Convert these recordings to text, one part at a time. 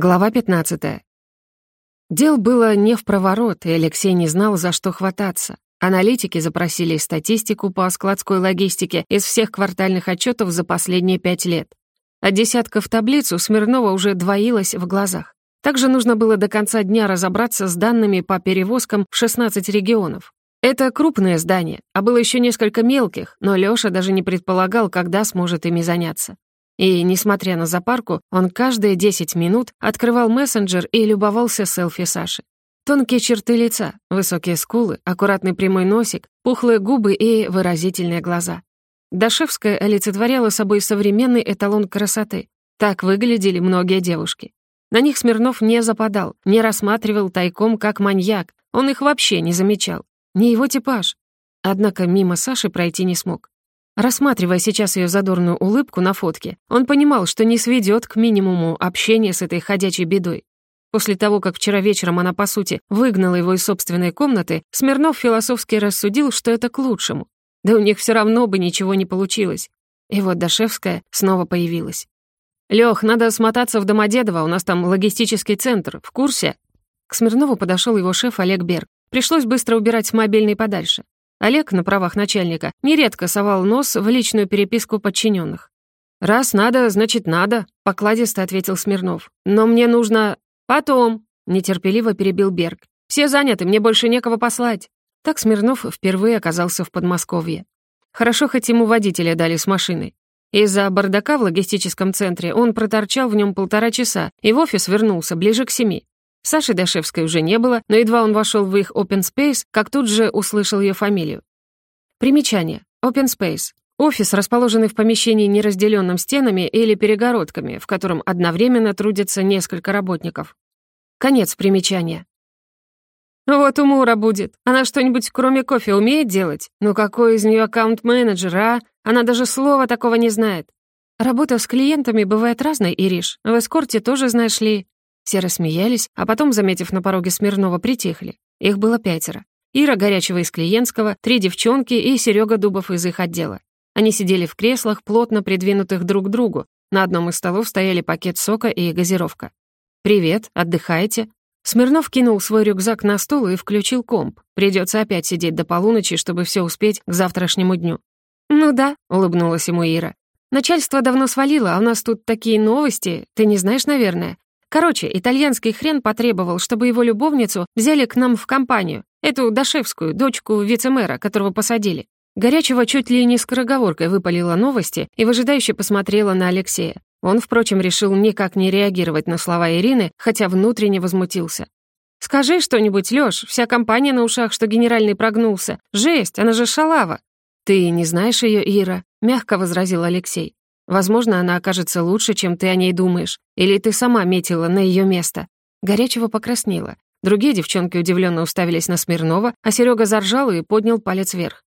Глава 15. Дел было не в проворот, и Алексей не знал, за что хвататься. Аналитики запросили статистику по складской логистике из всех квартальных отчетов за последние пять лет. От десятков таблиц у Смирнова уже двоилось в глазах. Также нужно было до конца дня разобраться с данными по перевозкам в 16 регионов. Это крупные здания, а было еще несколько мелких, но Лёша даже не предполагал, когда сможет ими заняться. И, несмотря на запарку, он каждые 10 минут открывал мессенджер и любовался селфи Саши. Тонкие черты лица, высокие скулы, аккуратный прямой носик, пухлые губы и выразительные глаза. Дашевская олицетворяла собой современный эталон красоты. Так выглядели многие девушки. На них Смирнов не западал, не рассматривал тайком как маньяк, он их вообще не замечал. Не его типаж. Однако мимо Саши пройти не смог. Рассматривая сейчас ее задорную улыбку на фотке, он понимал, что не сведет к минимуму общение с этой ходячей бедой. После того, как вчера вечером она, по сути, выгнала его из собственной комнаты, Смирнов философски рассудил, что это к лучшему. Да у них все равно бы ничего не получилось. И вот Дашевская снова появилась. «Лёх, надо смотаться в Домодедово, у нас там логистический центр, в курсе?» К Смирнову подошел его шеф Олег Берг. Пришлось быстро убирать мобильный подальше. Олег на правах начальника нередко совал нос в личную переписку подчиненных. «Раз надо, значит надо», — покладисто ответил Смирнов. «Но мне нужно...» «Потом», — нетерпеливо перебил Берг. «Все заняты, мне больше некого послать». Так Смирнов впервые оказался в Подмосковье. Хорошо, хоть ему водителя дали с машиной. Из-за бардака в логистическом центре он проторчал в нем полтора часа и в офис вернулся ближе к семи. Саши Дашевской уже не было, но едва он вошел в их open space, как тут же услышал ее фамилию. Примечание. Open space. Офис, расположенный в помещении неразделенном стенами или перегородками, в котором одновременно трудятся несколько работников. Конец примечания. «Вот умора будет. Она что-нибудь кроме кофе умеет делать? Ну какой из нее аккаунт-менеджер, а? Она даже слова такого не знает. Работа с клиентами бывает разной, Ириш. В эскорте тоже, знаешь ли, все рассмеялись, а потом, заметив на пороге Смирнова, притихли. Их было пятеро. Ира Горячева из клиентского, три девчонки и Серега Дубов из их отдела. Они сидели в креслах, плотно придвинутых друг к другу. На одном из столов стояли пакет сока и газировка. «Привет, отдыхаете?» Смирнов кинул свой рюкзак на стол и включил комп. Придется опять сидеть до полуночи, чтобы все успеть к завтрашнему дню. «Ну да», — улыбнулась ему Ира. «Начальство давно свалило, а у нас тут такие новости, ты не знаешь, наверное. Короче, итальянский хрен потребовал, чтобы его любовницу взяли к нам в компанию, эту Дашевскую, дочку вице-мэра, которого посадили. Горячего чуть ли не скороговоркой выпалила новости и выжидающе посмотрела на Алексея. Он, впрочем, решил никак не реагировать на слова Ирины, хотя внутренне возмутился. «Скажи что-нибудь, Лёш, вся компания на ушах, что генеральный прогнулся. Жесть, она же шалава!» «Ты не знаешь её, Ира?» — мягко возразил Алексей. Возможно, она окажется лучше, чем ты о ней думаешь. Или ты сама метила на ее место». Горячего покраснела. Другие девчонки удивленно уставились на Смирнова, а Серега заржал и поднял палец вверх.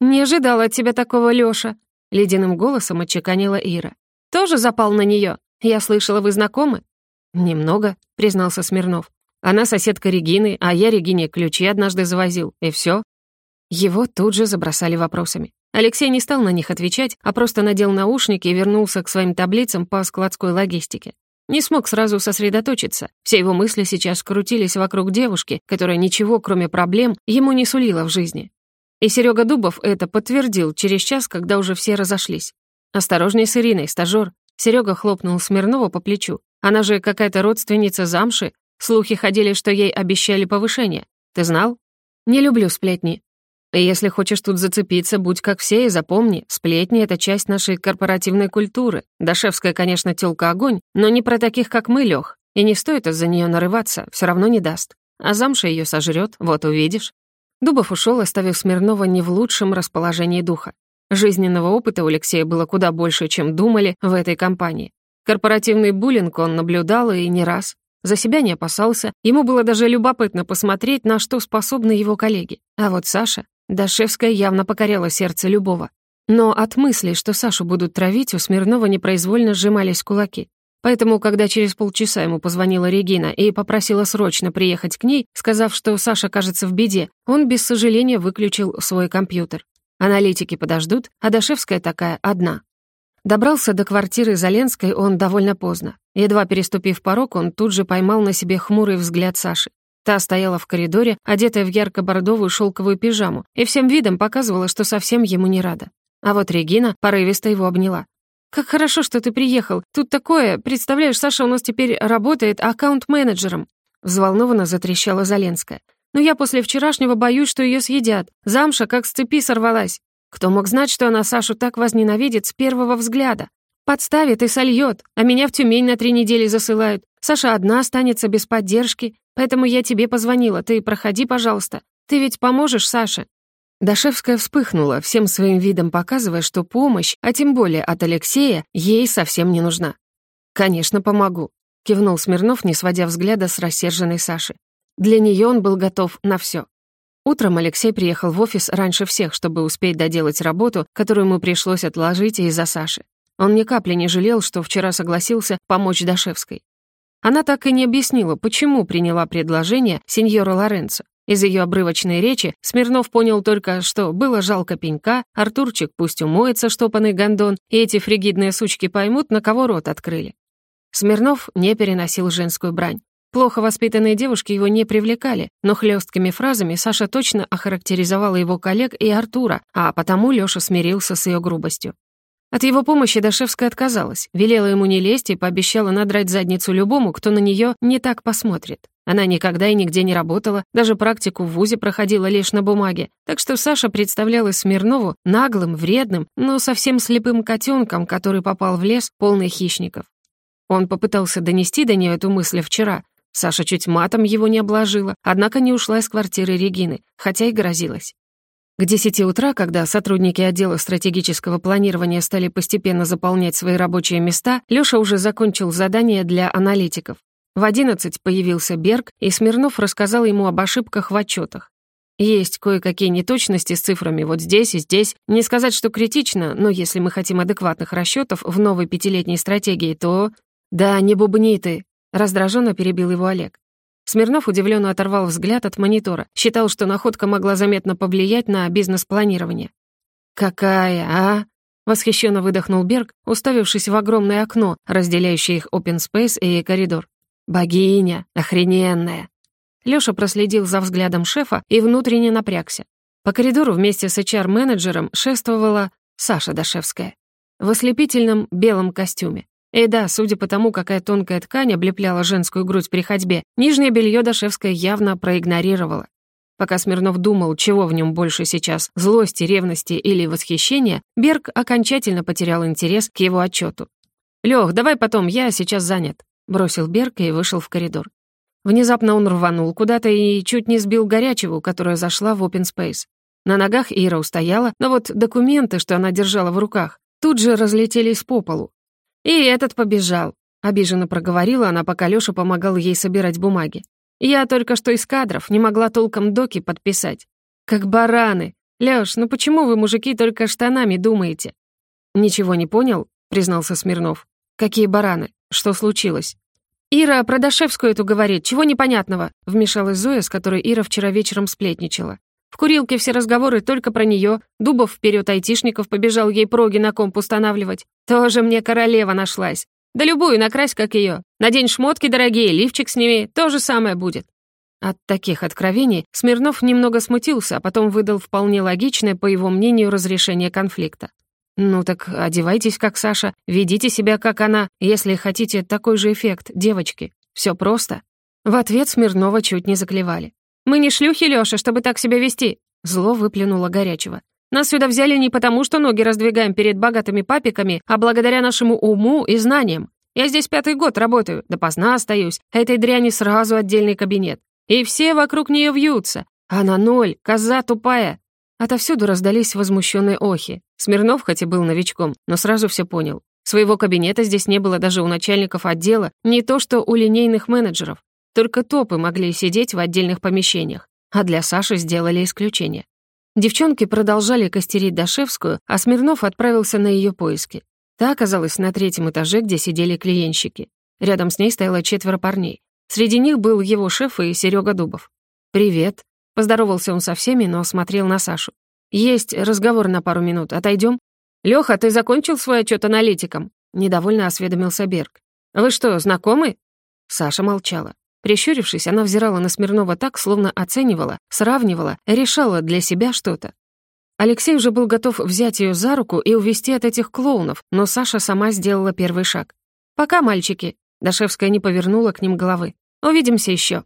«Не ожидала от тебя такого, Лёша», — ледяным голосом отчеканила Ира. «Тоже запал на нее. Я слышала, вы знакомы?» «Немного», — признался Смирнов. «Она соседка Регины, а я Регине ключи однажды завозил, и все. Его тут же забросали вопросами. Алексей не стал на них отвечать, а просто надел наушники и вернулся к своим таблицам по складской логистике. Не смог сразу сосредоточиться. Все его мысли сейчас крутились вокруг девушки, которая ничего, кроме проблем, ему не сулила в жизни. И Серега Дубов это подтвердил через час, когда уже все разошлись. «Осторожней с Ириной, стажёр». Серега хлопнул Смирнова по плечу. «Она же какая-то родственница замши. Слухи ходили, что ей обещали повышение. Ты знал?» «Не люблю сплетни», если хочешь тут зацепиться, будь как все и запомни, сплетни — это часть нашей корпоративной культуры. Дашевская, конечно, тёлка огонь, но не про таких, как мы, Лёх. И не стоит из-за неё нарываться, всё равно не даст. А замша её сожрёт, вот увидишь. Дубов ушёл, оставив Смирнова не в лучшем расположении духа. Жизненного опыта у Алексея было куда больше, чем думали в этой компании. Корпоративный буллинг он наблюдал и не раз. За себя не опасался, ему было даже любопытно посмотреть, на что способны его коллеги. А вот Саша... Дашевская явно покоряла сердце любого. Но от мысли, что Сашу будут травить, у Смирнова непроизвольно сжимались кулаки. Поэтому, когда через полчаса ему позвонила Регина и попросила срочно приехать к ней, сказав, что Саша кажется в беде, он без сожаления выключил свой компьютер. Аналитики подождут, а Дашевская такая одна. Добрался до квартиры Заленской он довольно поздно. Едва переступив порог, он тут же поймал на себе хмурый взгляд Саши. Та стояла в коридоре, одетая в ярко-бордовую шелковую пижаму, и всем видом показывала, что совсем ему не рада. А вот Регина порывисто его обняла. «Как хорошо, что ты приехал. Тут такое, представляешь, Саша у нас теперь работает аккаунт-менеджером». Взволнованно затрещала Заленская. «Но я после вчерашнего боюсь, что ее съедят. Замша как с цепи сорвалась. Кто мог знать, что она Сашу так возненавидит с первого взгляда? Подставит и сольет, а меня в Тюмень на три недели засылают. Саша одна останется без поддержки, поэтому я тебе позвонила. Ты проходи, пожалуйста. Ты ведь поможешь Саше?» Дашевская вспыхнула, всем своим видом показывая, что помощь, а тем более от Алексея, ей совсем не нужна. «Конечно, помогу», — кивнул Смирнов, не сводя взгляда с рассерженной Саши. Для нее он был готов на все. Утром Алексей приехал в офис раньше всех, чтобы успеть доделать работу, которую ему пришлось отложить из-за Саши. Он ни капли не жалел, что вчера согласился помочь Дашевской. Она так и не объяснила, почему приняла предложение сеньора Лоренцо. Из ее обрывочной речи Смирнов понял только, что было жалко пенька, Артурчик пусть умоется штопанный гондон, и эти фригидные сучки поймут, на кого рот открыли. Смирнов не переносил женскую брань. Плохо воспитанные девушки его не привлекали, но хлесткими фразами Саша точно охарактеризовала его коллег и Артура, а потому Лёша смирился с ее грубостью. От его помощи Дашевская отказалась, велела ему не лезть и пообещала надрать задницу любому, кто на нее не так посмотрит. Она никогда и нигде не работала, даже практику в ВУЗе проходила лишь на бумаге, так что Саша представлялась Смирнову наглым, вредным, но совсем слепым котенком, который попал в лес, полный хищников. Он попытался донести до нее эту мысль вчера, Саша чуть матом его не обложила, однако не ушла из квартиры Регины, хотя и грозилась. К десяти утра, когда сотрудники отдела стратегического планирования стали постепенно заполнять свои рабочие места, Лёша уже закончил задание для аналитиков. В одиннадцать появился Берг, и Смирнов рассказал ему об ошибках в отчетах. Есть кое-какие неточности с цифрами вот здесь и здесь. Не сказать, что критично, но если мы хотим адекватных расчетов в новой пятилетней стратегии, то... Да, не бубни ты, Раздраженно перебил его Олег. Смирнов удивленно оторвал взгляд от монитора, считал, что находка могла заметно повлиять на бизнес-планирование. «Какая, а?» — восхищенно выдохнул Берг, уставившись в огромное окно, разделяющее их open space и коридор. «Богиня! Охрененная!» Лёша проследил за взглядом шефа и внутренне напрягся. По коридору вместе с HR-менеджером шествовала Саша Дашевская в ослепительном белом костюме. И да, судя по тому, какая тонкая ткань облепляла женскую грудь при ходьбе, нижнее белье Дашевская явно проигнорировала. Пока Смирнов думал, чего в нем больше сейчас, злости, ревности или восхищения, Берг окончательно потерял интерес к его отчету. «Лёх, давай потом, я сейчас занят», — бросил Берг и вышел в коридор. Внезапно он рванул куда-то и чуть не сбил горячего, которая зашла в open space. На ногах Ира устояла, но вот документы, что она держала в руках, тут же разлетелись по полу. «И этот побежал», — обиженно проговорила она, пока Лёша помогал ей собирать бумаги. «Я только что из кадров, не могла толком доки подписать. Как бараны. Лёш, ну почему вы, мужики, только штанами думаете?» «Ничего не понял», — признался Смирнов. «Какие бараны? Что случилось?» «Ира про Дашевскую эту говорит, чего непонятного?» — вмешалась Зоя, с которой Ира вчера вечером сплетничала. В курилке все разговоры только про нее. Дубов вперед айтишников побежал ей проги на комп устанавливать. Тоже мне королева нашлась. Да любую накрась, как ее. Надень шмотки дорогие, лифчик сними, то же самое будет. От таких откровений Смирнов немного смутился, а потом выдал вполне логичное, по его мнению, разрешение конфликта. «Ну так одевайтесь, как Саша, ведите себя, как она, если хотите такой же эффект, девочки. Все просто». В ответ Смирнова чуть не заклевали. «Мы не шлюхи, Лёша, чтобы так себя вести!» Зло выплюнуло горячего. «Нас сюда взяли не потому, что ноги раздвигаем перед богатыми папиками, а благодаря нашему уму и знаниям. Я здесь пятый год работаю, допоздна остаюсь, а этой дряни сразу отдельный кабинет. И все вокруг неё вьются. Она ноль, коза тупая!» Отовсюду раздались возмущенные охи. Смирнов хоть и был новичком, но сразу все понял. Своего кабинета здесь не было даже у начальников отдела, не то что у линейных менеджеров. Только топы могли сидеть в отдельных помещениях, а для Саши сделали исключение. Девчонки продолжали костерить Дашевскую, а Смирнов отправился на ее поиски. Та оказалась на третьем этаже, где сидели клиентщики. Рядом с ней стояло четверо парней. Среди них был его шеф и Серега Дубов. «Привет». Поздоровался он со всеми, но смотрел на Сашу. «Есть разговор на пару минут. Отойдем?» «Лёха, ты закончил свой отчет аналитиком?» — недовольно осведомился Берг. «Вы что, знакомы?» Саша молчала. Прищурившись, она взирала на Смирнова так, словно оценивала, сравнивала, решала для себя что-то. Алексей уже был готов взять ее за руку и увести от этих клоунов, но Саша сама сделала первый шаг. «Пока, мальчики!» Дашевская не повернула к ним головы. «Увидимся еще.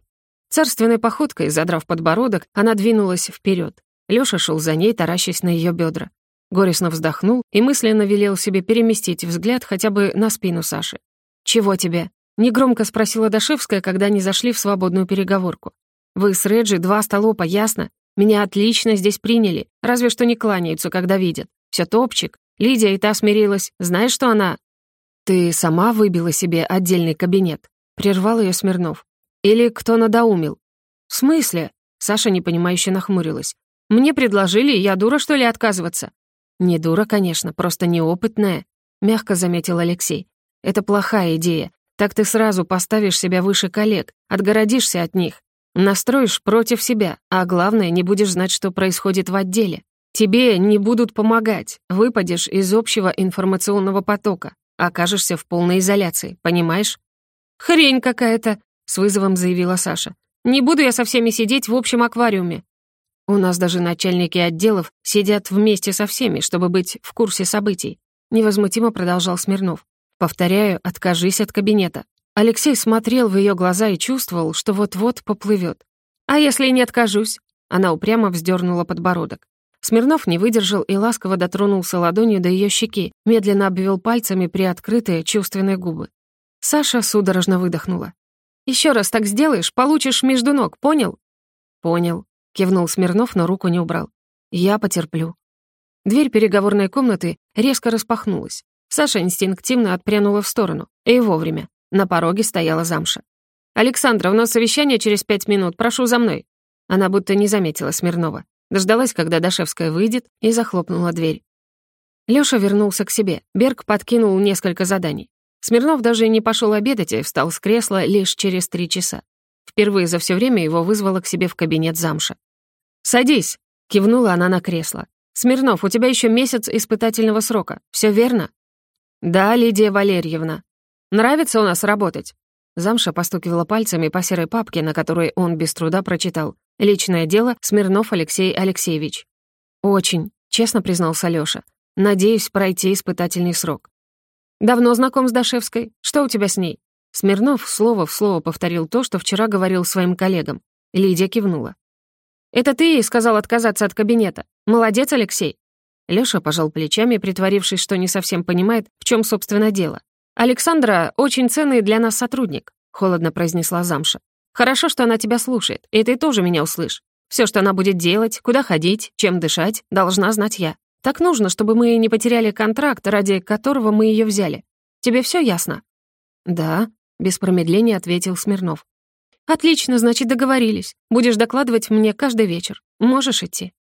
Царственной походкой, задрав подбородок, она двинулась вперед. Лёша шел за ней, таращась на ее бедра. Горестно вздохнул и мысленно велел себе переместить взгляд хотя бы на спину Саши. «Чего тебе?» — негромко спросила Дашевская, когда они зашли в свободную переговорку. «Вы с Реджи два столопа, ясно? Меня отлично здесь приняли, разве что не кланяются, когда видят. Все топчик. Лидия и та смирилась. Знаешь, что она...» «Ты сама выбила себе отдельный кабинет?» — прервал ее Смирнов. «Или кто надоумил?» «В смысле?» — Саша непонимающе нахмурилась. «Мне предложили, я дура, что ли, отказываться?» «Не дура, конечно, просто неопытная», — мягко заметил Алексей. «Это плохая идея. Так ты сразу поставишь себя выше коллег, отгородишься от них, настроишь против себя, а главное, не будешь знать, что происходит в отделе. Тебе не будут помогать, выпадешь из общего информационного потока, окажешься в полной изоляции, понимаешь?» «Хрень какая-то», — с вызовом заявила Саша. «Не буду я со всеми сидеть в общем аквариуме. У нас даже начальники отделов сидят вместе со всеми, чтобы быть в курсе событий. Невозмутимо продолжал Смирнов. Повторяю, откажись от кабинета. Алексей смотрел в ее глаза и чувствовал, что вот-вот поплывет. «А если не откажусь?» Она упрямо вздернула подбородок. Смирнов не выдержал и ласково дотронулся ладонью до ее щеки, медленно обвел пальцами приоткрытые чувственные губы. Саша судорожно выдохнула. «Еще раз так сделаешь, получишь между ног, понял?» «Понял», Кивнул Смирнов, но руку не убрал. «Я потерплю». Дверь переговорной комнаты резко распахнулась. Саша инстинктивно отпрянула в сторону. И вовремя. На пороге стояла замша. «Александра, у нас совещание через пять минут. Прошу за мной». Она будто не заметила Смирнова. Дождалась, когда Дашевская выйдет, и захлопнула дверь. Лёша вернулся к себе. Берг подкинул несколько заданий. Смирнов даже не пошел обедать и встал с кресла лишь через три часа. Впервые за все время его вызвала к себе в кабинет замша. «Садись!» — кивнула она на кресло. «Смирнов, у тебя еще месяц испытательного срока. Все верно?» «Да, Лидия Валерьевна. Нравится у нас работать?» Замша постукивала пальцами по серой папке, на которой он без труда прочитал. «Личное дело Смирнов Алексей Алексеевич». «Очень», — честно признался Лёша. «Надеюсь пройти испытательный срок». «Давно знаком с Дашевской? Что у тебя с ней?» Смирнов слово в слово повторил то, что вчера говорил своим коллегам. Лидия кивнула. «Это ты ей сказал отказаться от кабинета. Молодец, Алексей». Лёша пожал плечами, притворившись, что не совсем понимает, в чем собственно дело. «Александра — очень ценный для нас сотрудник», — холодно произнесла замша. «Хорошо, что она тебя слушает, и ты тоже меня услышь. Все, что она будет делать, куда ходить, чем дышать, должна знать я. Так нужно, чтобы мы не потеряли контракт, ради которого мы ее взяли. Тебе все ясно?» «Да», без промедления ответил Смирнов. «Отлично, значит, договорились. Будешь докладывать мне каждый вечер. Можешь идти».